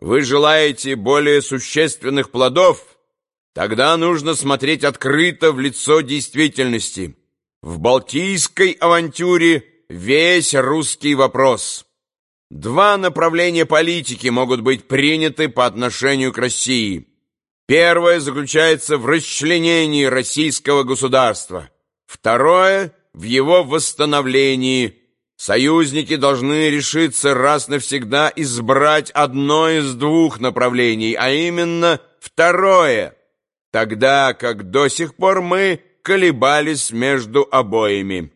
Вы желаете более существенных плодов? Тогда нужно смотреть открыто в лицо действительности. В Балтийской авантюре весь русский вопрос. Два направления политики могут быть приняты по отношению к России. Первое заключается в расчленении российского государства. Второе – в его восстановлении. Союзники должны решиться раз навсегда избрать одно из двух направлений, а именно второе, тогда как до сих пор мы колебались между обоими.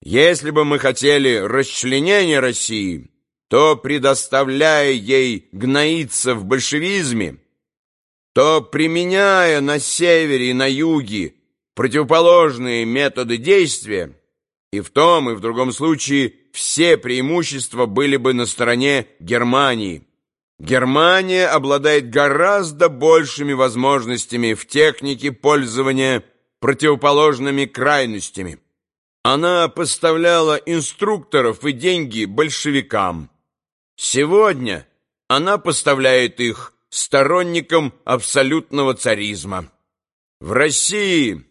Если бы мы хотели расчленения России, то, предоставляя ей гноиться в большевизме, то, применяя на севере и на юге противоположные методы действия, и в том и в другом случае все преимущества были бы на стороне Германии. Германия обладает гораздо большими возможностями в технике пользования противоположными крайностями. Она поставляла инструкторов и деньги большевикам. Сегодня она поставляет их сторонникам абсолютного царизма. В России,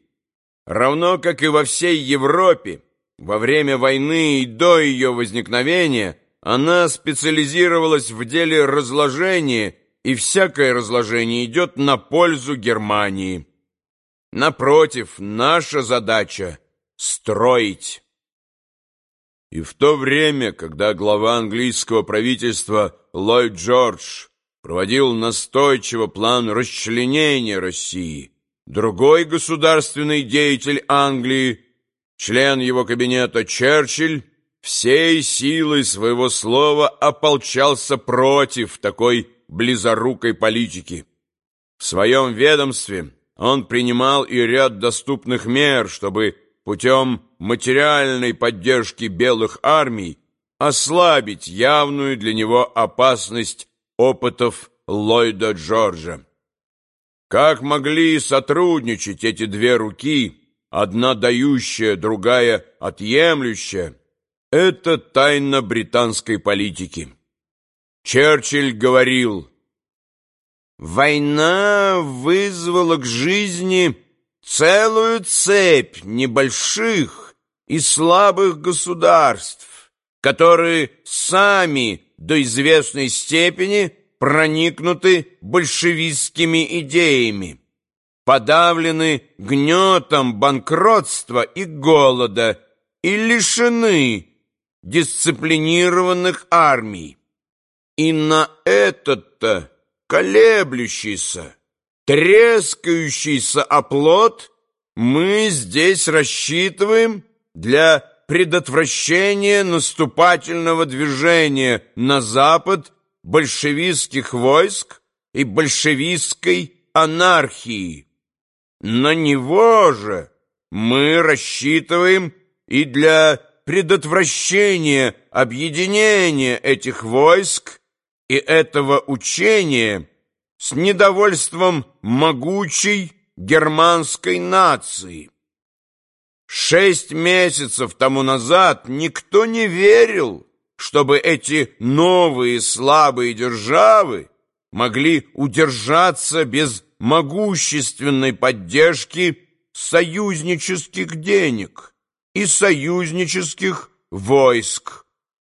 равно как и во всей Европе, во время войны и до ее возникновения, она специализировалась в деле разложения, и всякое разложение идет на пользу Германии. Напротив, наша задача — строить. И в то время, когда глава английского правительства Ллойд Джордж проводил настойчиво план расчленения России, другой государственный деятель Англии, член его кабинета Черчилль, всей силой своего слова ополчался против такой близорукой политики. В своем ведомстве он принимал и ряд доступных мер, чтобы путем материальной поддержки белых армий ослабить явную для него опасность опытов Ллойда Джорджа. Как могли сотрудничать эти две руки, одна дающая, другая отъемлющая, это тайна британской политики. Черчилль говорил, «Война вызвала к жизни целую цепь небольших и слабых государств, которые сами до известной степени проникнуты большевистскими идеями, подавлены гнетом банкротства и голода и лишены дисциплинированных армий. И на этот-то колеблющийся, трескающийся оплот мы здесь рассчитываем для предотвращения наступательного движения на запад большевистских войск и большевистской анархии. На него же мы рассчитываем и для предотвращения объединения этих войск и этого учения с недовольством могучей германской нации. Шесть месяцев тому назад никто не верил, чтобы эти новые слабые державы могли удержаться без могущественной поддержки союзнических денег и союзнических войск.